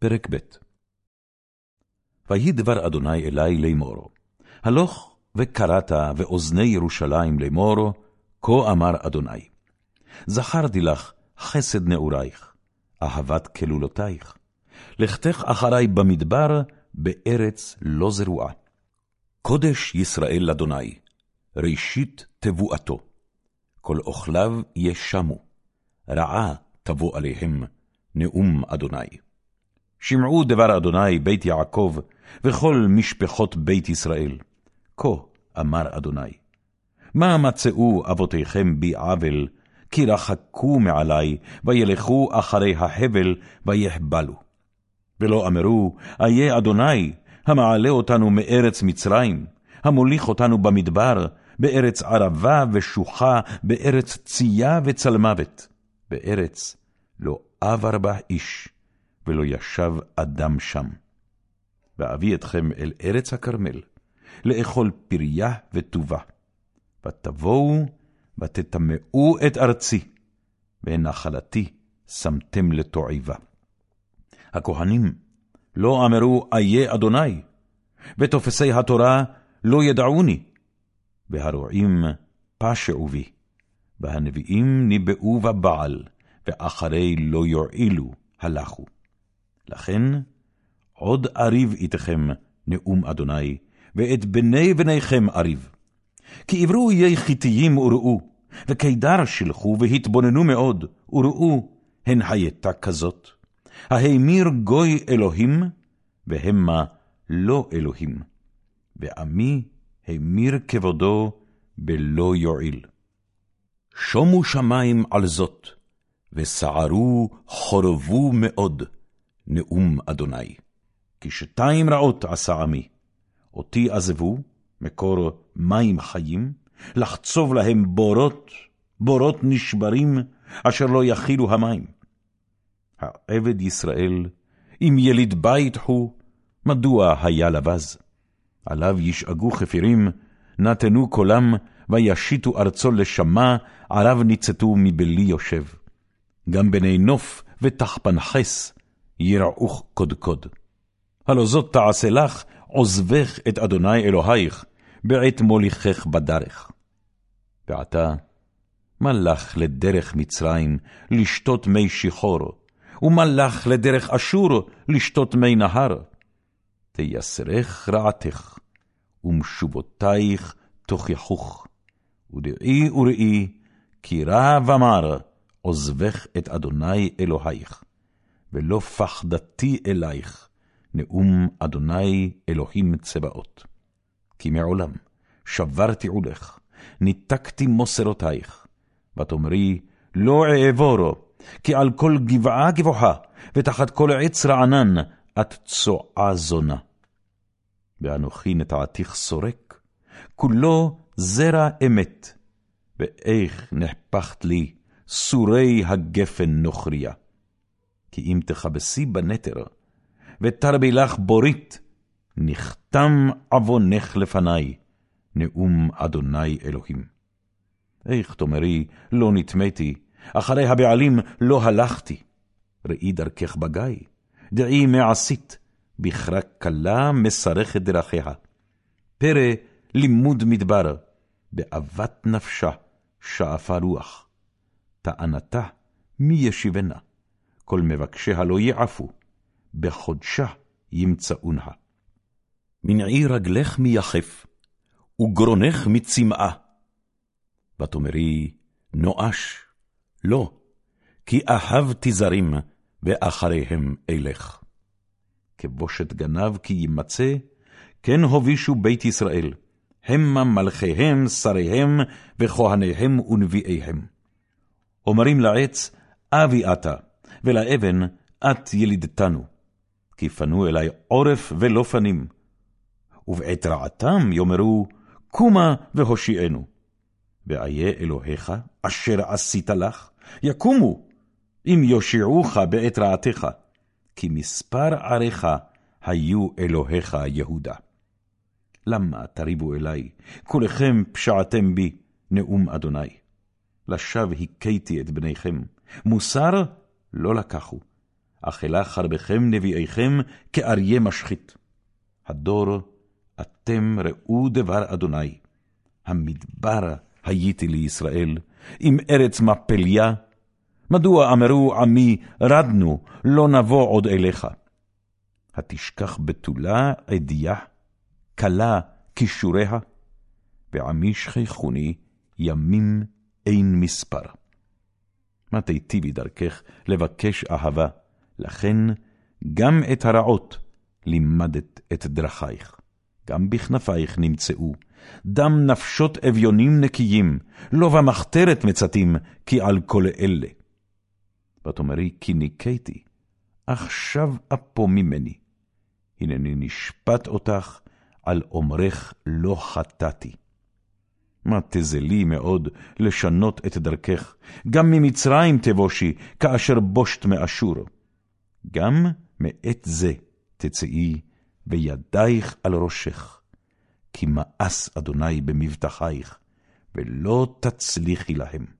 פרק ב' ויהי דבר אדוני אלי לאמור, הלוך וקראת ואוזני ירושלים לאמור, כה אמר אדוני, זכרתי לך חסד נעורייך, אהבת כלולותייך, לכתך אחרי במדבר, בארץ לא זרועה. קודש ישראל לאדוני, ראשית תבואתו, כל אוכליו ישמו, רעה תבוא עליהם, נאום אדוני. שמעו דבר אדוני בית יעקב, וכל משפחות בית ישראל. כה אמר אדוני, מה מצאו אבותיכם בי עוול, כי רחקו מעלי, וילכו אחרי ההבל, ויחבלו. ולא אמרו, איה אדוני, המעלה אותנו מארץ מצרים, המוליך אותנו במדבר, בארץ ערבה ושוחה, בארץ צייה וצלמוות, בארץ לא עבר בה איש, ולא ישב אדם שם. ואביא אתכם אל ארץ הכרמל, לאכול פריה וטובה. ותבואו ותטמאו את ארצי, ונחלתי שמתם לתועבה. הכהנים לא אמרו איה אדוני, ותופסי התורה לא ידעוני, והרועים פשעו בי, והנביאים ניבאו בבעל, ואחרי לא יועילו הלכו. לכן עוד אריב איתכם, נאום אדוני, ואת בני בניכם אריב. כי עברו איי חיתיים וראו, וקידר שלחו והתבוננו מאוד, וראו, הן הייתה כזאת. ההמיר גוי אלוהים, והמה לא אלוהים. ועמי המיר כבודו בלא יועיל. שומו שמים על זאת, וסערו חורבו מאוד, נאום אדוני. כי שתיים רעות עשה עמי, אותי עזבו, מקור מים חיים, לחצוב להם בורות, בורות נשברים, אשר לא יכילו המים. העבד ישראל, אם יליד בית הוא, מדוע היה לבז? עליו ישאגו חפירים, נתנו קולם, וישיתו ארצו לשמה, עליו ניצתו מבלי יושב. גם בני נוף ותחפנחס ירעוך קודקוד. הלא זאת תעשה לך, עוזבך את אדוני אלוהיך, בעת מוליכך בדרך. ועתה, מה לך לדרך מצרים, לשתות מי שיחור, ומה לך לדרך אשור, לשתות מי נהר? תייסרך רעתך, ומשובותייך תוכיחוך. ודעי וראי, כי רע ומר, עוזבך את אדוני אלוהיך, ולא פחדתי אלייך, נאום אדוני אלוהים צבאות. כי מעולם שברתי עולך, ניתקתי מוסרותייך, ותאמרי, לא אעבורו, כי על כל גבעה גבוהה, ותחת כל עץ רענן, את צועה זונה. ואנוכי נטעתיך סורק, כולו זרע אמת, ואיך נחפכת לי סורי הגפן נוכריה. כי אם תכבסי בנתר, ותרבי לך בורית, נחתם עוונך לפניי, נאום אדוני אלוהים. איך תאמרי, לא נטמאתי, אחרי הבעלים לא הלכתי. ראי דרכך בגיא, דעי מה עשית, בכרה קלה מסרכת דרכיה. פרא לימוד מדבר, באהבת נפשה שאפה רוח. טענתה מי ישיבנה, כל מבקשיה לא יעפו, בחודשה ימצאונה. מנעי רגלך מיחף, וגרונך מצמאה. ותאמרי, נואש, לא, כי אהבתי זרים, ואחריהם אלך. כבושת גנב כי יימצא, כן הובישו בית ישראל, המה מלכיהם, שריהם, וכהניהם ונביאיהם. אומרים לעץ, אבי אתה, ולאבן, את ילידתנו. כי פנו אלי עורף ולא פנים. ובעת רעתם יאמרו, קומה והושיענו. ואיה אלוהיך, אשר עשית לך, יקומו, אם יושיעוך בעת רעתך, כי מספר עריך היו אלוהיך יהודה. למה תריבו אלי, כולכם פשעתם בי, נאום אדוני. לשווא הכיתי את בניכם, מוסר לא לקחו, אכלה חרבכם נביאיכם כאריה משחית. הדור, אתם ראו דבר אדוני. המדבר הייתי לישראל, עם ארץ מפליה. מדוע אמרו עמי, רדנו, לא נבוא עוד אליך? התשכח בתולה עדיה, כלה כישוריה, ועמי שכחוני ימים אין מספר. מה תיטיבי דרכך לבקש אהבה, לכן גם את הרעות לימדת את דרכייך. גם בכנפייך נמצאו, דם נפשות אביונים נקיים, לא במחתרת מצתים, כי על כל אלה. ותאמרי, כי ניקיתי, עכשיו אפו ממני. הנני נשפט אותך, על אומרך לא חטאתי. מה תזלי מאוד לשנות את דרכך, גם ממצרים תבושי, כאשר בושת מאשור. גם מעת זה תצאי, וידייך על ראשך, כי מאס אדוני במבטחייך, ולא תצליחי להם.